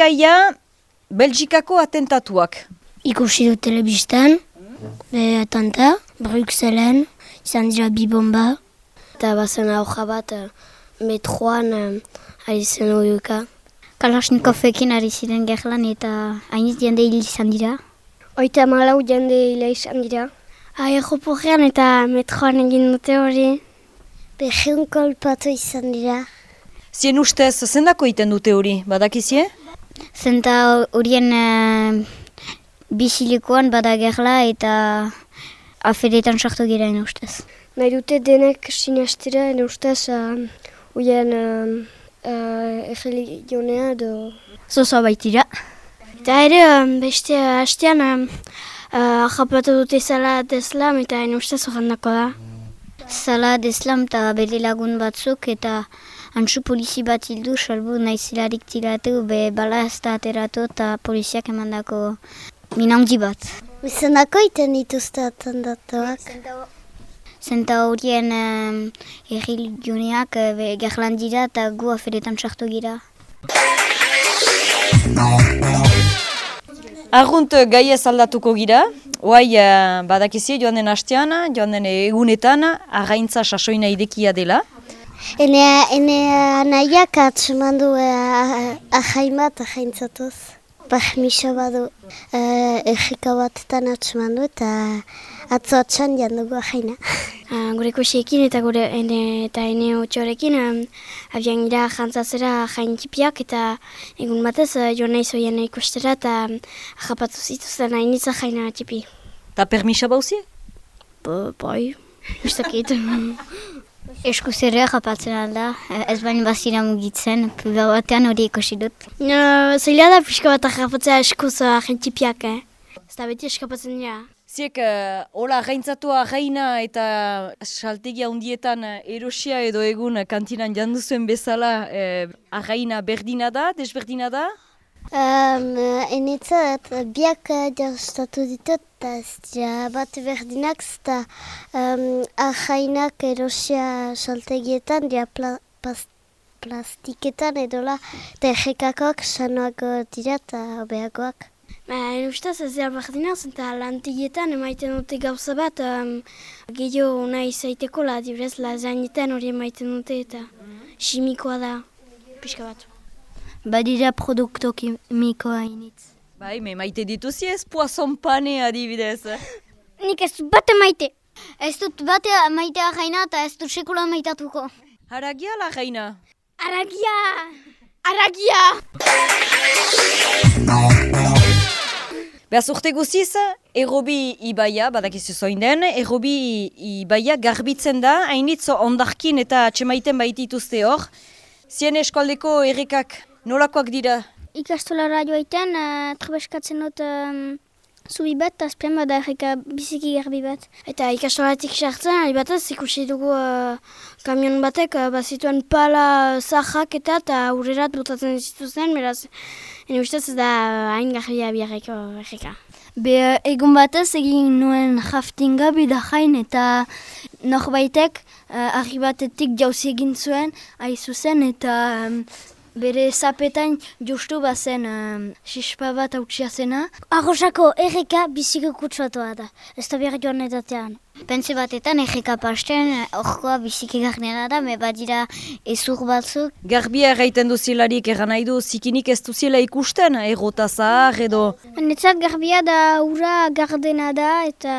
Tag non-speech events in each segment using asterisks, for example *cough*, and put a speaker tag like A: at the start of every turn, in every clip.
A: gaia Belgikako atentatuak.
B: Ikusi du telebistan, be atanta, Bruxellen, izan dira bi bomba. Eta bazen auja bat eh, metroan eh, ari zen oiuka.
C: Kalashnikovekin ari ziren gerlan eta hainiz jende hil izan dira.
B: Oita malau jende hila izan dira. Aeroporrean eta metroan egin dute hori. Beheun kolpatu izan dira.
A: Zien ustez, zendako iten dute hori, badakizie?
C: Zenta horien uh, bisilikoan bada gerla eta aferetan sartu gira ustez.
B: Nahi dute denek sinastera, ene ustez, uien uh, uh, erreligionea edo...
C: Zozoa baitira.
B: Eta ere, um, beste hastean, um, uh, ahapatu dute zala deslam eta ene ustez horrendako da.
C: Zala deslam eta bere lagun batzuk eta antzu polizi bat hildu salbu nahizilarik tiratu be bala ez da ateratu eta poliziak emandako minaundi bat.
B: Bizendako iten dituzte atendatuak.
C: Zenta horien um, erreligioneak uh, gerlan dira eta gu aferetan sartu gira.
A: Argunt gaiez aldatuko gira, oai uh, badakizie joan den hastean, joan den egunetan, arraintza sasoina idekia dela.
B: Ene, ene nahiak atseman du eh, ahaimat ahaintzatuz. Bahmisa badu uh, egika batetan atseman du eta atzo atxan jandugu ahaina. Uh, gure kusiekin eta gure ene, eta ene otxorekin um, abian gira jantzatzera jaintipiak eta egun batez uh, joan nahi zoien ikustera eta ahapatu zituzten hainitza jaina tipi.
A: Ta permisa bauzie?
B: Bai, ustakit. *laughs*
C: Esku zerre japatzen alda, ez baino bazira mugitzen, puga batean hori ikusi dut.
B: No, Zaila da pixka bat japatzea eskuz jentipiak, eh? Ez da beti eskapatzen dira.
A: Ziek, uh, hola gaintzatua gaina eta saltegia hundietan uh, erosia edo egun kantinan janduzuen bezala uh, againa berdina da, desberdina da?
B: Um, Enetzat, biak jastatu ditut, eta bat berdinak, eta um, ahainak erosia saltegietan, dira pla, pas, plastiketan edola, eta egekakoak sanoak dira eta obeagoak. Ba, ustez ez dira berdinak, eta lantigietan emaiten dute gauza bat, um, gehiago nahi zaiteko la, dibrez, lazainetan hori emaiten dute, eta simikoa da, pixka bat.
C: Badira produkto kimikoa initz.
A: Bai, me maite dituzi ez poazon pane adibidez.
B: Nik ez dut bate maite.
C: Ez dut bate maitea jaina eta ez dut sekula maitatuko.
A: Haragia la gaina?
B: Aragia! Aragia!
A: Behaz urte guziz, errobi ibaia, badakizu zoin den, errobi ibaia garbitzen da, hainitzo ondarkin eta atxemaiten baitituzte hor. Zien eskualdeko errekak nolakoak dira?
B: Ikastolara joaiten, uh, trebeskatzen dut um, zubi bat, eta azpian bada erreka biziki garbi bat. Eta ikastolatik sartzen, ari batez ikusi dugu uh, kamion batek, uh, bazituen pala zahak eta eta aurrerat botatzen zituzten, beraz, ene ustez ez da hain garbia biarreko erreka.
C: Be, egun batez egin nuen raftinga bida jain eta norbaitek uh, argi batetik jauzi egin zuen, aizu zen eta um, bere zapetain justu bazen um, sispa bat hautsia zena.
B: Arrosako erreka biziko kutsuatua da, ez da behar joan edatean.
C: Pentsi batetan erreka pasten, orkoa biziki garnera da, me badira ezur batzuk.
A: Garbia erraiten duzilarik eran nahi du zikinik ez duzila ikusten, errota zahar edo...
B: Netzat garbia da ura gardena da eta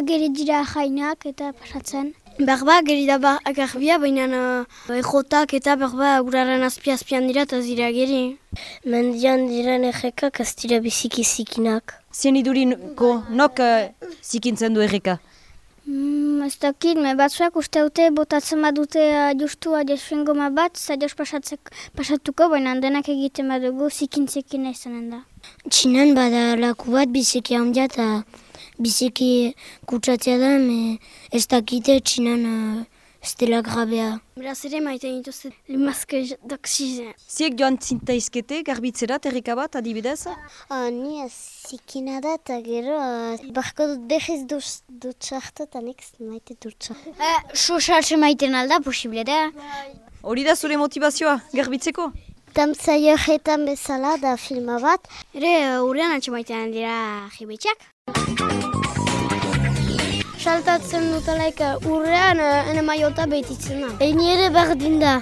B: agere dira jainak eta pasatzen. Berba, geri da ba, garbia, baina uh, ejotak eta berba uraren azpi-azpian dira eta zira geri. Mendian diren errekak ez dira biziki zikinak.
A: Zien idurinko nok uh, zikintzen du erreka?
B: Mm, ez dakit, me batzuak uste dute botatzen badute uh, justu adiosuen goma bat, zadios pasatuko, baina denak egiten badugu zikintzekin izanen da. Txinan bada laku bat biziki handia eta biziki kutsatzea da, me ez dakite txinan uh, ez dela grabea. Beraz ere maite dituzte limazke doksizen.
A: Ziek joan zintaizkete garbitzerat erreka bat adibidez?
B: Uh, ni zikina da eta gero, uh, barko dut behiz dut txartu eta nik maite dut txartu.
C: Uh, Sosaltze maiten alda, posible da.
A: Hori da zure motivazioa, garbitzeko?
D: Damtzaio jetan bezala da filma bat.
B: Ere, urrean atxemaitean dira jibetxak. Saltatzen dutalaik urrean ene maiota behititzen da.
D: Eni ere berdin da.